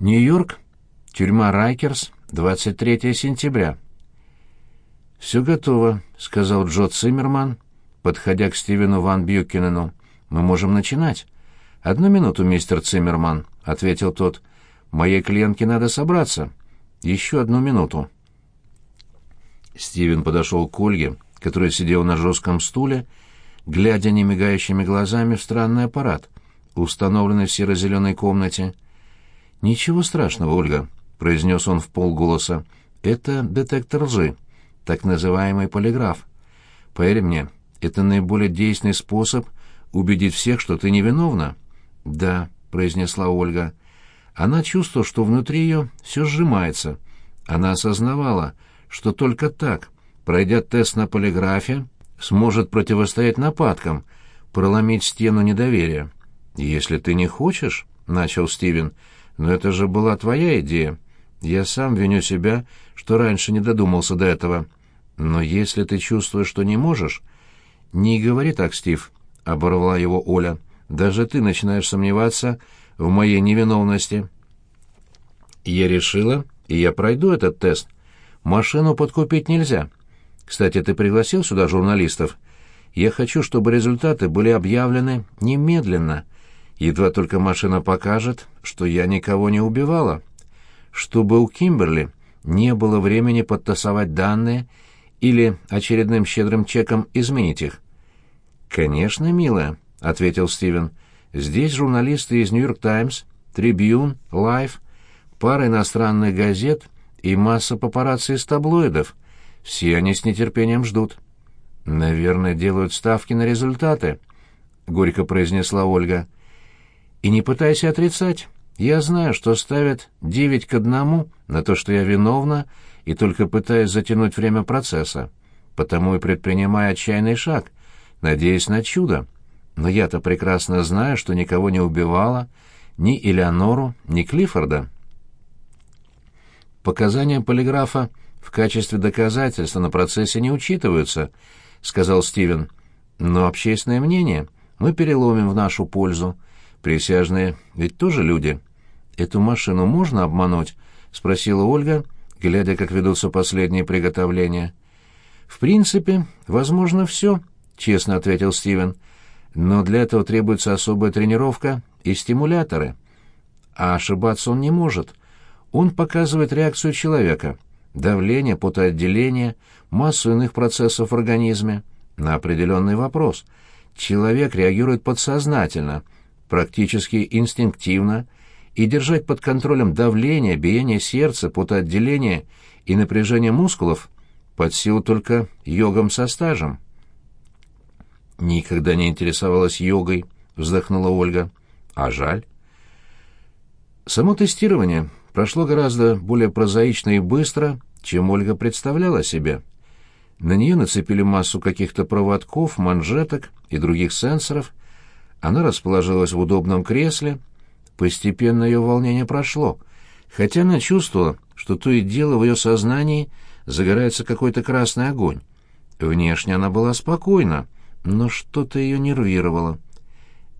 Нью-Йорк, тюрьма Райкерс, 23 сентября. «Все готово», — сказал Джо Циммерман, подходя к Стивену Ван Бьюкинену. «Мы можем начинать». «Одну минуту, мистер Циммерман», — ответил тот. «Моей клиентке надо собраться. Еще одну минуту». Стивен подошел к Ольге, которая сидела на жестком стуле, глядя немигающими глазами в странный аппарат, установленный в серо-зеленой комнате. «Ничего страшного, Ольга», — произнес он в полголоса. «Это детектор лжи, так называемый полиграф. Поверь мне, это наиболее действенный способ убедить всех, что ты невиновна». «Да», — произнесла Ольга. Она чувствовала, что внутри ее все сжимается. Она осознавала, что только так, пройдя тест на полиграфе, сможет противостоять нападкам, проломить стену недоверия. «Если ты не хочешь», — начал Стивен, — «но это же была твоя идея. Я сам виню себя, что раньше не додумался до этого. Но если ты чувствуешь, что не можешь...» «Не говори так, Стив», — оборвала его Оля. «Даже ты начинаешь сомневаться в моей невиновности». «Я решила, и я пройду этот тест. Машину подкупить нельзя. Кстати, ты пригласил сюда журналистов? Я хочу, чтобы результаты были объявлены немедленно. Едва только машина покажет, что я никого не убивала. Чтобы у Кимберли не было времени подтасовать данные или очередным щедрым чеком изменить их. «Конечно, милая», — ответил Стивен. «Здесь журналисты из «Нью-Йорк Таймс», «Трибьюн», «Лайф», пара иностранных газет и масса папарацци из таблоидов. Все они с нетерпением ждут. «Наверное, делают ставки на результаты», — горько произнесла Ольга. «И не пытайся отрицать. Я знаю, что ставят девять к одному на то, что я виновна, и только пытаюсь затянуть время процесса. Потому и предпринимаю отчаянный шаг, надеясь на чудо. Но я-то прекрасно знаю, что никого не убивала, ни Элеонору, ни Клиффорда». Показания полиграфа в качестве доказательства на процессе не учитываются, сказал Стивен. Но общественное мнение мы переломим в нашу пользу. Присяжные ведь тоже люди. Эту машину можно обмануть? спросила Ольга, глядя, как ведутся последние приготовления. В принципе, возможно все, честно ответил Стивен. Но для этого требуется особая тренировка и стимуляторы. А ошибаться он не может. Он показывает реакцию человека, давление, потоотделение, массу иных процессов в организме на определенный вопрос. Человек реагирует подсознательно, практически инстинктивно, и держать под контролем давление, биение сердца, потоотделение и напряжение мускулов под силу только йогам со стажем. «Никогда не интересовалась йогой», — вздохнула Ольга. «А жаль». Само тестирование прошло гораздо более прозаично и быстро, чем Ольга представляла себе. На нее нацепили массу каких-то проводков, манжеток и других сенсоров. Она расположилась в удобном кресле. Постепенно ее волнение прошло, хотя она чувствовала, что то и дело в ее сознании загорается какой-то красный огонь. Внешне она была спокойна, но что-то ее нервировало.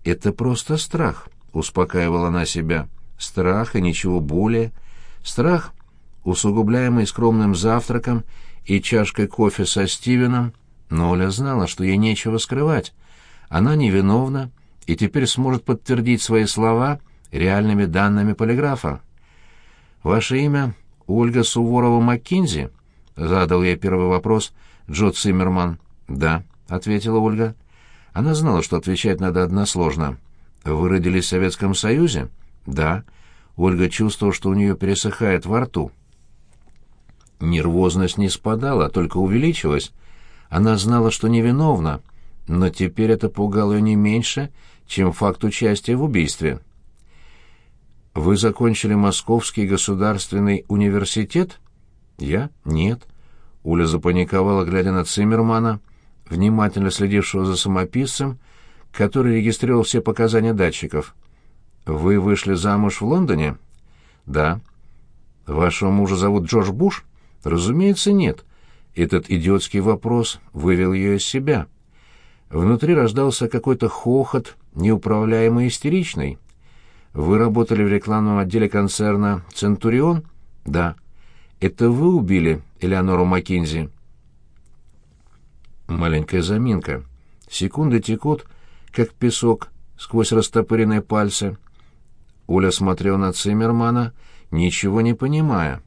«Это просто страх», — успокаивала она себя страх и ничего более. Страх, усугубляемый скромным завтраком и чашкой кофе со Стивеном, но Оля знала, что ей нечего скрывать. Она невиновна и теперь сможет подтвердить свои слова реальными данными полиграфа. «Ваше имя Ольга Суворова-Маккинзи?» — задал ей первый вопрос Джо Циммерман. «Да», — ответила Ольга. Она знала, что отвечать надо односложно. «Вы родились в Советском Союзе?» Да. Ольга чувствовала, что у нее пересыхает во рту. Нервозность не спадала, только увеличилась. Она знала, что невиновна, но теперь это пугало ее не меньше, чем факт участия в убийстве. «Вы закончили Московский государственный университет?» «Я? Нет». Уля запаниковала, глядя на Циммермана, внимательно следившего за самописцем, который регистрировал все показания датчиков. «Вы вышли замуж в Лондоне?» «Да». «Вашего мужа зовут Джордж Буш?» «Разумеется, нет». Этот идиотский вопрос вывел ее из себя. Внутри рождался какой-то хохот, неуправляемый истеричный. Вы работали в рекламном отделе концерна «Центурион»? Да. Это вы убили Элеонору Маккинзи? Маленькая заминка. Секунды текут, как песок, сквозь растопыренные пальцы. Оля смотрела на Циммермана, ничего не понимая.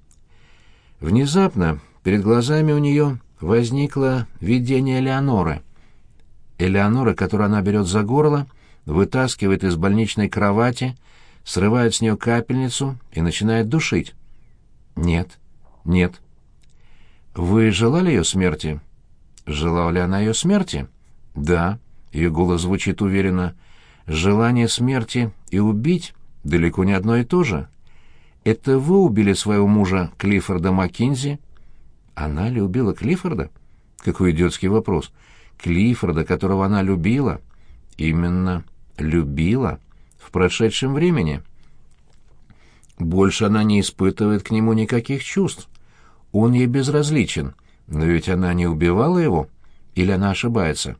Внезапно перед глазами у нее возникло видение Элеоноры. Элеонора, которую она берет за горло, вытаскивает из больничной кровати, срывает с нее капельницу и начинает душить. «Нет, нет». «Вы желали ее смерти?» «Желала ли она ее смерти?» «Да», — ее голос звучит уверенно. «Желание смерти и убить далеко не одно и то же. Это вы убили своего мужа Клиффорда Маккинзи?» «Она любила Клиффорда?» «Какой идиотский вопрос. Клиффорда, которого она любила?» «Именно любила в прошедшем времени. Больше она не испытывает к нему никаких чувств. Он ей безразличен, но ведь она не убивала его, или она ошибается?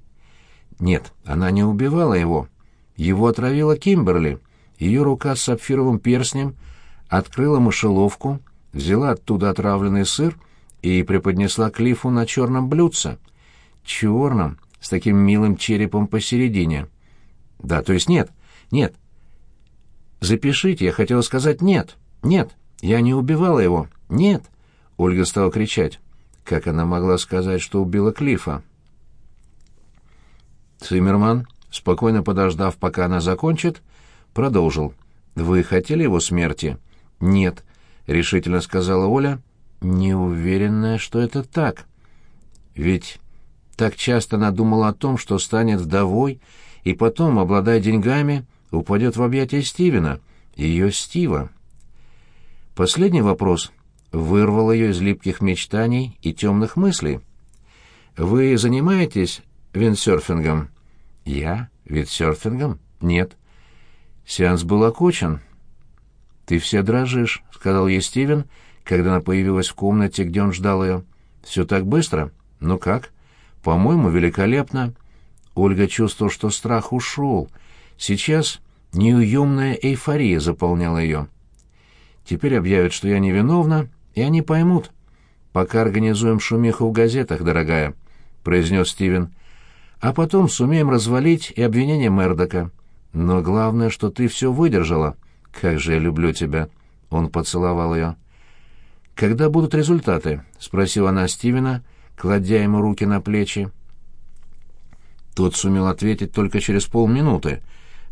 Нет, она не убивала его. Его отравила Кимберли. Ее рука с сапфировым перстнем открыла мышеловку, взяла оттуда отравленный сыр и преподнесла Клифу на черном блюдце. Черном, с таким милым черепом посередине. Да, то есть нет, нет. Запишите, я хотела сказать нет, нет, я не убивала его, нет. Ольга стала кричать. Как она могла сказать, что убила Клифа? Циммерман, спокойно подождав, пока она закончит, продолжил. «Вы хотели его смерти?» «Нет», — решительно сказала Оля, не уверенная, что это так. Ведь так часто она думала о том, что станет вдовой, и потом, обладая деньгами, упадет в объятия Стивена, ее Стива. Последний вопрос вырвал ее из липких мечтаний и темных мыслей. «Вы занимаетесь виндсерфингом?» «Я? Виндсерфингом? Нет». Сеанс был окончен. «Ты все дрожишь», — сказал ей Стивен, когда она появилась в комнате, где он ждал ее. «Все так быстро? Ну как?» «По-моему, великолепно. Ольга чувствовала, что страх ушел. Сейчас неуемная эйфория заполняла ее. Теперь объявят, что я невиновна, и они поймут. Пока организуем шумиху в газетах, дорогая, — произнес Стивен. А потом сумеем развалить и обвинение Мердока. Но главное, что ты все выдержала. Как же я люблю тебя. Он поцеловал ее. «Когда будут результаты?» — спросила она Стивена, кладя ему руки на плечи. Тот сумел ответить только через полминуты,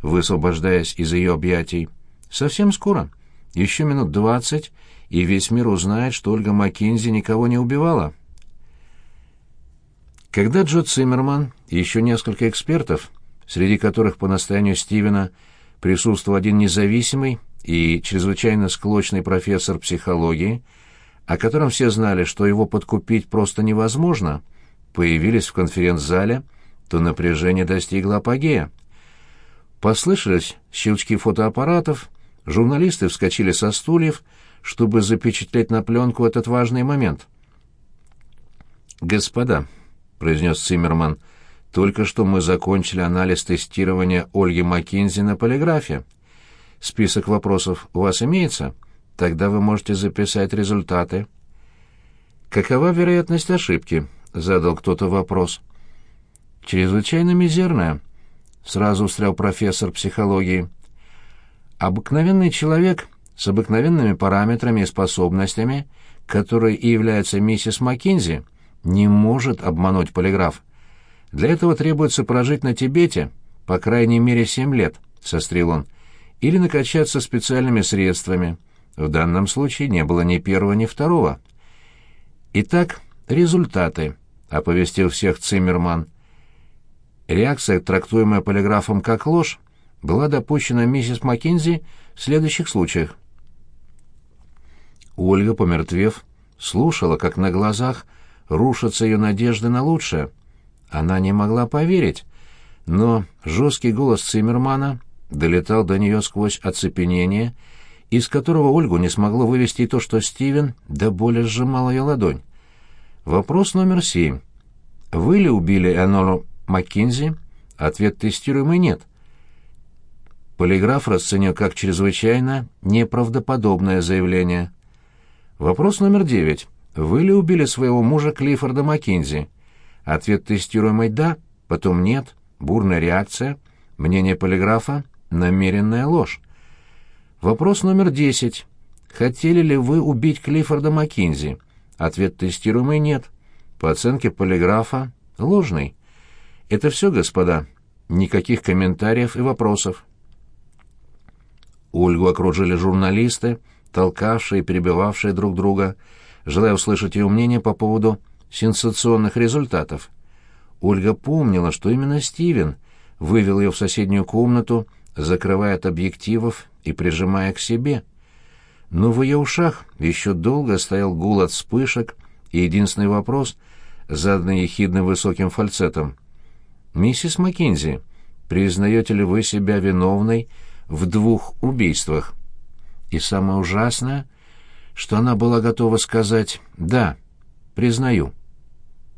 высвобождаясь из ее объятий. «Совсем скоро. Еще минут двадцать, и весь мир узнает, что Ольга Маккензи никого не убивала». Когда Джо Циммерман и еще несколько экспертов, среди которых по настоянию Стивена присутствовал один независимый и чрезвычайно склочный профессор психологии, о котором все знали, что его подкупить просто невозможно, появились в конференц-зале, то напряжение достигло апогея. Послышались щелчки фотоаппаратов, журналисты вскочили со стульев, чтобы запечатлеть на пленку этот важный момент. «Господа», — произнес Циммерман, — «только что мы закончили анализ тестирования Ольги Маккинзи на полиграфе. Список вопросов у вас имеется? Тогда вы можете записать результаты». «Какова вероятность ошибки?» — задал кто-то вопрос. «Чрезвычайно мизерная», — сразу встрял профессор психологии. «Обыкновенный человек с обыкновенными параметрами и способностями, который и является миссис Маккинзи, не может обмануть полиграф. Для этого требуется прожить на Тибете по крайней мере семь лет», — сострил он, — «или накачаться специальными средствами. В данном случае не было ни первого, ни второго». «Итак, результаты», — оповестил всех Циммерман. Реакция, трактуемая полиграфом как ложь, была допущена миссис Маккензи в следующих случаях. Ольга, помертвев, слушала, как на глазах рушатся ее надежды на лучшее. Она не могла поверить, но жесткий голос Циммермана долетал до нее сквозь оцепенение, из которого Ольгу не смогло вывести то, что Стивен до боли сжимал ее ладонь. Вопрос номер семь. Вы ли убили Энору Маккинзи? Ответ тестируемый нет. Полиграф расценил как чрезвычайно неправдоподобное заявление. Вопрос номер девять. Вы ли убили своего мужа Клиффорда Маккинзи? Ответ тестируемый «да», потом «нет», бурная реакция, мнение полиграфа — намеренная ложь. Вопрос номер десять. Хотели ли вы убить Клиффорда Маккинзи? Ответ тестируемый «нет». По оценке полиграфа — ложный. Это все, господа. Никаких комментариев и вопросов. Ольгу окружили журналисты, толкавшие и перебивавшие друг друга, желая услышать ее мнение по поводу сенсационных результатов. Ольга помнила, что именно Стивен вывел ее в соседнюю комнату, закрывая от объективов и прижимая к себе. Но в ее ушах еще долго стоял гул от вспышек и единственный вопрос, заданный ехидным высоким фальцетом. «Миссис Маккинзи, признаете ли вы себя виновной в двух убийствах?» И самое ужасное, что она была готова сказать «да, признаю».